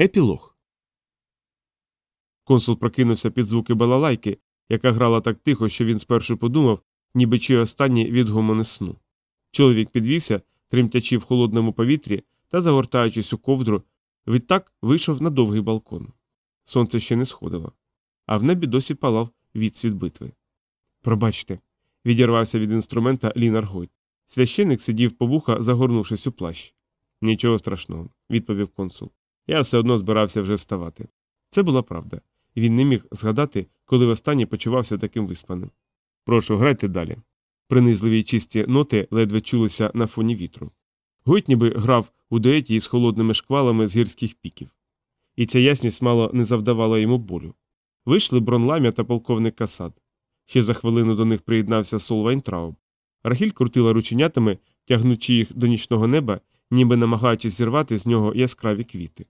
Епілог. Консул прокинувся під звуки балалайки, яка грала так тихо, що він спершу подумав, ніби чи останній відгомони сну. Чоловік підвівся, тремтячи в холодному повітрі та загортаючись у ковдру, відтак вийшов на довгий балкон. Сонце ще не сходило, а в небі досі палав відсвіт битви. Пробачте, відірвався від інструмента Лінар Гойт. Священик сидів по вуха, загорнувшись у плащ. Нічого страшного, відповів консул. Я все одно збирався вже вставати. Це була правда. Він не міг згадати, коли востаннє почувався таким виспаним. Прошу, грайте далі. Принизливі чисті ноти ледве чулися на фоні вітру. Гойт ніби грав у дуеті із холодними шквалами з гірських піків. І ця ясність мало не завдавала йому болю. Вийшли Брон Ламія та полковник Касад. Ще за хвилину до них приєднався Сол Вайнтрауб. Рахіль крутила рученятами, тягнучи їх до нічного неба, ніби намагаючись зірвати з нього яскраві квіти.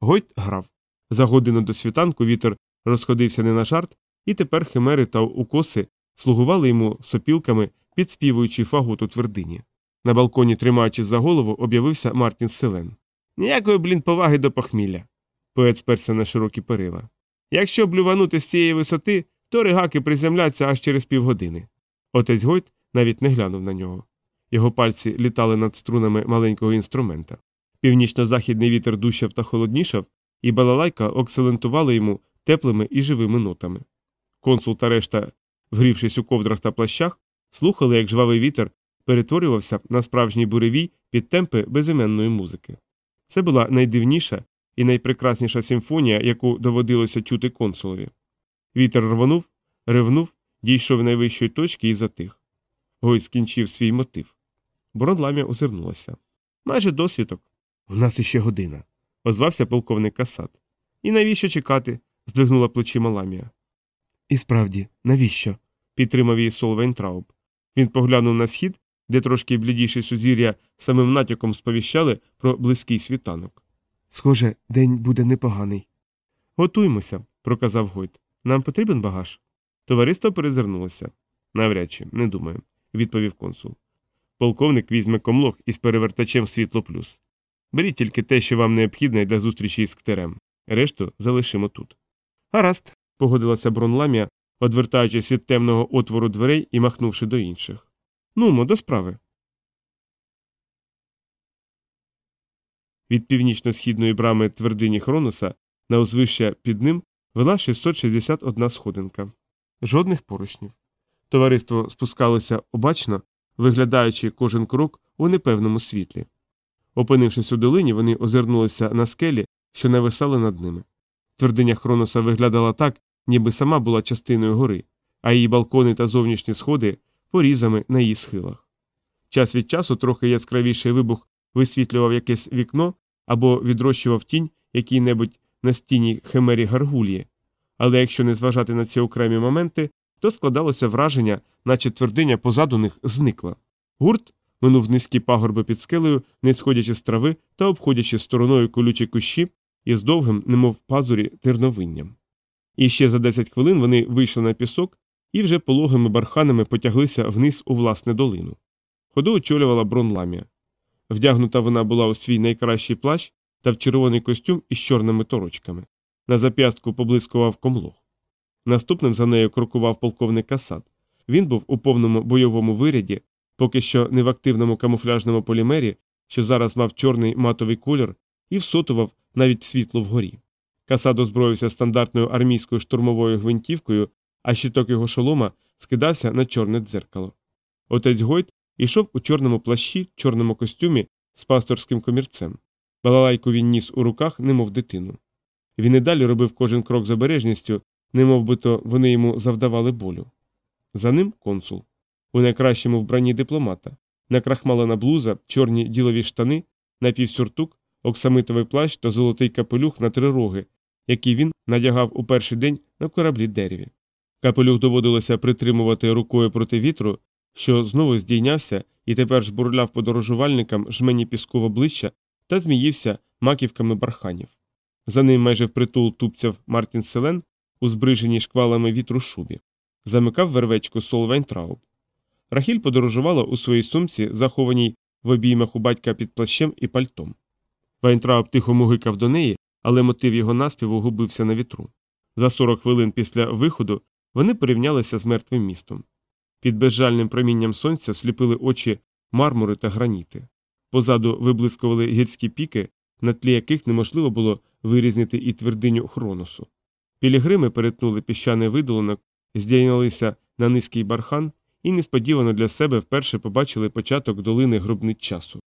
Гойт грав. За годину до світанку вітер розходився не на жарт, і тепер химери та укоси слугували йому сопілками, підспівуючи фагот у твердині. На балконі, тримаючись за голову, об'явився Мартін Селен. Ніякої, блін, поваги до похмілля. Поет сперся на широкі перила. Якщо блюванути з цієї висоти, то ригаки приземляться аж через півгодини. Отець Гойт навіть не глянув на нього. Його пальці літали над струнами маленького інструмента. Північно-західний вітер дущав та холоднішав, і балалайка окселентувала йому теплими і живими нотами. Консул та решта, вгрівшись у ковдрах та плащах, слухали, як жвавий вітер перетворювався на справжній буревій під темпи безіменної музики. Це була найдивніша і найпрекрасніша симфонія, яку доводилося чути консулові. Вітер рвонув, ревнув, дійшов найвищої точки і затих. Гой скінчив свій мотив. Боронламія озирнулася. Майже досвідок. У нас іще година, озвався полковник Касат. І навіщо чекати? здвигнула плечима ламія. І справді, навіщо? підтримав її Сол Вейнтрауб. Він поглянув на схід, де трошки блідіші сузір'я самим натяком сповіщали про близький світанок. Схоже, день буде непоганий. Готуймося, проказав Гойт. Нам потрібен багаж. Товариство перезирнулося. Навряд чи, не думаю, відповів консул. Полковник візьме комлох із перевертачем світло плюс. Беріть тільки те, що вам необхідне для зустрічі із ктерем. Решту залишимо тут. Гаразд, погодилася Бронламія, одвертаючись від темного отвору дверей і махнувши до інших. Нумо, до справи. Від північно-східної брами твердині Хронуса на узвище під ним вела 661 сходинка. Жодних поручнів. Товариство спускалося обачно, виглядаючи кожен крок у непевному світлі. Опинившись у долині, вони озирнулися на скелі, що нависали над ними. Твердиня Хроноса виглядала так, ніби сама була частиною гори, а її балкони та зовнішні сходи порізами на її схилах. Час від часу трохи яскравіший вибух висвітлював якесь вікно або відрощував тінь якій-небудь на стіні химері гаргулії, але якщо не зважати на ці окремі моменти, то складалося враження, наче твердиня позаду них зникла. Гурт минув низькі пагорби під скелею, не сходячи з трави та обходячи стороною колючі кущі із довгим, немов пазурі, терновинням. І ще за 10 хвилин вони вийшли на пісок і вже пологими барханами потяглися вниз у власне долину. Ходу очолювала бронламія. Вдягнута вона була у свій найкращий плащ та в червоний костюм із чорними торочками. На зап'ястку поблискував комлог. Наступним за нею крокував полковник Касад. Він був у повному бойовому виряді, поки що не в активному камуфляжному полімері, що зараз мав чорний матовий колір, і всотував навіть світло вгорі. Касад озброївся стандартною армійською штурмовою гвинтівкою, а щиток його шолома скидався на чорне дзеркало. Отець Гойт ішов у чорному плащі, чорному костюмі з пасторським комірцем. Балалайку він ніс у руках, немов дитину. Він і далі робив кожен крок з обережністю, немов би то вони йому завдавали болю. За ним консул. У найкращому вбранні дипломата, накрахмалена блуза, чорні ділові штани, напівсюртук, оксамитовий плащ та золотий капелюх на три роги, який він надягав у перший день на кораблі дереві. Капелюх доводилося притримувати рукою проти вітру, що знову здійнявся і тепер жбурляв подорожувальникам жмені піску в обличчя та зміївся маківками барханів. За ним майже впритул тупцяв Мартін Селен у збриженій шквалами вітру шубі, замикав вервечку Сол Вайнтрауб. Рахіль подорожувала у своїй сумці, захованій в обіймах у батька під плащем і пальтом. Вайнтрауб тихо мугикав до неї, але мотив його наспіву губився на вітру. За 40 хвилин після виходу вони порівнялися з мертвим містом. Під безжальним промінням сонця сліпили очі мармури та граніти. Позаду виблискували гірські піки, на тлі яких неможливо було вирізнити і твердиню хроносу. Пілігрими перетнули піщаний видолинок, здійнялися на низький бархан і несподівано для себе вперше побачили початок долини гробниць часу.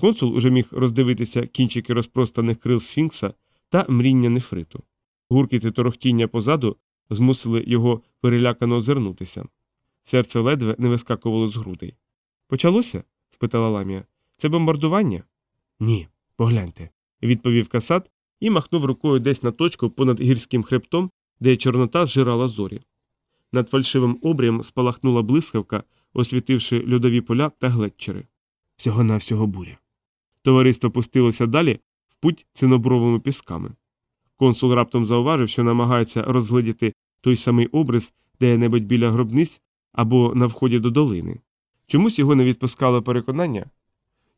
Консул уже міг роздивитися кінчики розпростаних крил сфінкса та мріння нефриту. Гуркіт і торохтіння позаду змусили його перелякано озирнутися. Серце ледве не вискакувало з грудей. Почалося? спитала ламія. Це бомбардування? Ні, погляньте, відповів касат і махнув рукою десь на точку понад гірським хребтом, де чорнота зжирала зорі. Над фальшивим обрієм спалахнула блискавка, освітивши льодові поля та глетчери. Всього навсього буря. Товариство пустилося далі в путь цинобровими пісками. Консул раптом зауважив, що намагається розгледіти той самий образ де-небудь біля гробниць або на вході до долини. Чомусь його не відпускало переконання,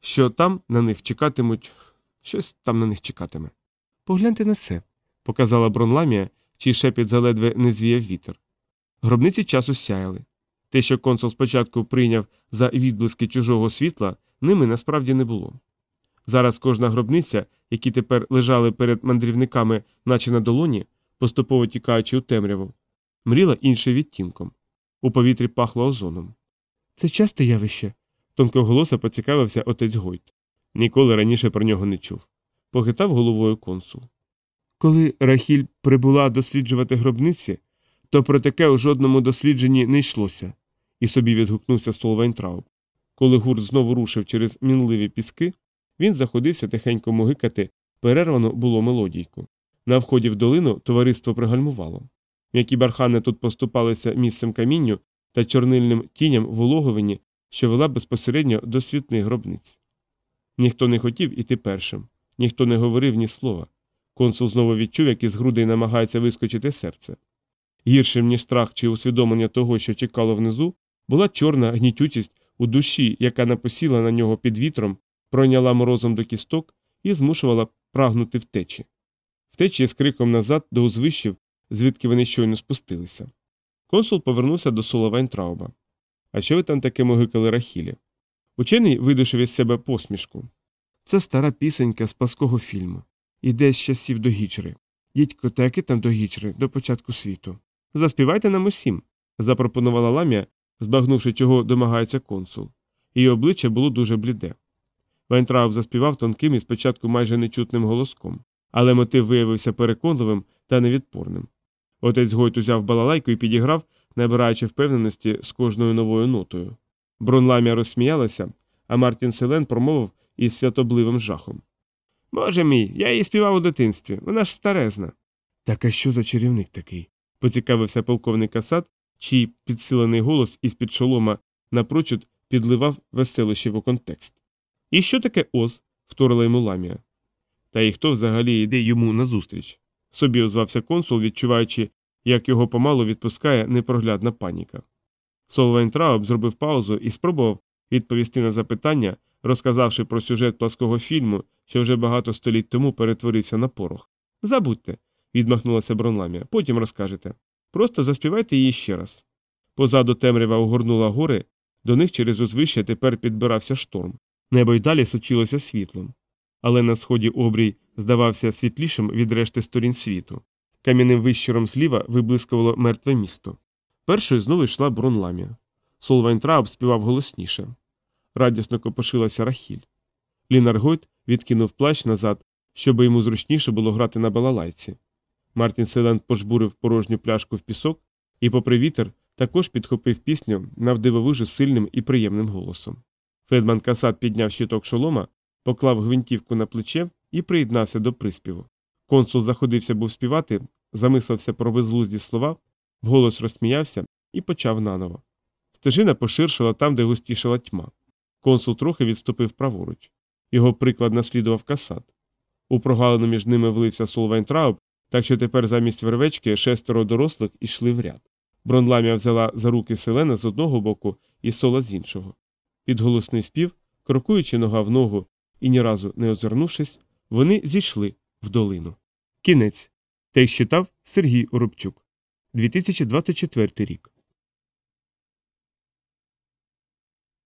що там на них чекатимуть, щось там на них чекатиме. Погляньте на це, показала Бронламія, чий шепіт заледве не звіяв вітер. Гробниці часу сяяли. Те, що консул спочатку прийняв за відблиски чужого світла, ними насправді не було. Зараз кожна гробниця, які тепер лежали перед мандрівниками, наче на долоні, поступово тікаючи у темряву, мріла іншим відтінком. У повітрі пахло озоном. Це часте явище, тонкоголосо поцікавився отець Гойт. Ніколи раніше про нього не чув. Похитав головою консул. Коли Рахіль прибула досліджувати гробниці, то про таке у жодному дослідженні не йшлося, і собі відгукнувся Столвайнтрауб. Коли гурт знову рушив через мінливі піски, він заходився тихенько могикати, перервано було мелодійку. На вході в долину товариство пригальмувало. М'які бархани тут поступалися місцем камінню та чорнильним тіням в улоговині, що вела безпосередньо до світних гробниць. Ніхто не хотів іти першим, ніхто не говорив ні слова. Консул знову відчув, як із грудей намагається вискочити серце. Гіршим, ніж страх чи усвідомлення того, що чекало внизу, була чорна гнітючість у душі, яка напосіла на нього під вітром, пройняла морозом до кісток і змушувала прагнути втечі. Втечі з криком назад до узвищів, звідки вони щойно спустилися. Консул повернувся до Сола Вайнтрауба. А що ви там таке могикали Рахілі? Учений видушив із себе посмішку. Це стара пісенька з паского фільму. Іде з часів до гічри. Дідько, та яке там до гічри, до початку світу. Заспівайте нам усім, запропонувала ламія, збагнувши, чого домагається консул. Її обличчя було дуже бліде. Вайнтрауб заспівав тонким і спочатку майже нечутним голоском, але мотив виявився переконливим та невідпорним. Отець Гойт узяв балалайку і підіграв, набираючи впевненості з кожною новою нотою. Брон Ламія розсміялася, а Мартін Селен промовив із святобливим жахом. Боже мій, я її співав у дитинстві, вона ж старезна. Так а що за чарівник такий? Поцікавився полковник Касад, чий підсилений голос із під шолома напрочуд підливав веселощів у контекст. І що таке Оз? вторила йому ламія. Та й хто взагалі йде йому назустріч? Собі озвався консул, відчуваючи, як його помалу відпускає непроглядна паніка. Сол Вайнтрауб зробив паузу і спробував відповісти на запитання, розказавши про сюжет плаского фільму, що вже багато століть тому перетворився на порох. Забудьте, відмахнулася Брон Ламія, потім розкажете. Просто заспівайте її ще раз. Позаду темрява огорнула гори, до них через узвище тепер підбирався шторм. Небо й далі сочилося світлом. Але на сході обрій здавався світлішим від решти сторін світу. Кам'яним вищиром зліва виблискувало мертве місто. Першою знову йшла Брон Ламія. Сол Вайнтрауб співав голосніше. Радісно копошилася Рахіль. Лінар Гойт відкинув плащ назад, щоб йому зручніше було грати на балалайці. Мартін Селенд пожбурив порожню пляшку в пісок і, попри вітер, також підхопив пісню навдивовижу сильним і приємним голосом. Федман Касат підняв щиток шолома, поклав гвинтівку на плече і приєднався до приспіву. Консул заходився був співати, замислився про безглузді слова, вголос розсміявся і почав наново. Стежина поширшила там, де густішала тьма. Консул трохи відступив праворуч. Його приклад наслідував Касад. У прогалину між ними влився Сол Вайнтрауб, так що тепер замість вервечки шестеро дорослих ішли в ряд. Брон Ламія взяла за руки Селена з одного боку і Сола з іншого. Під голосний спів, крокуючи нога в ногу і ні разу не озирнувшись, вони зійшли в долину. Кінець. Текст читав Сергій Оробчук. 2024 рік.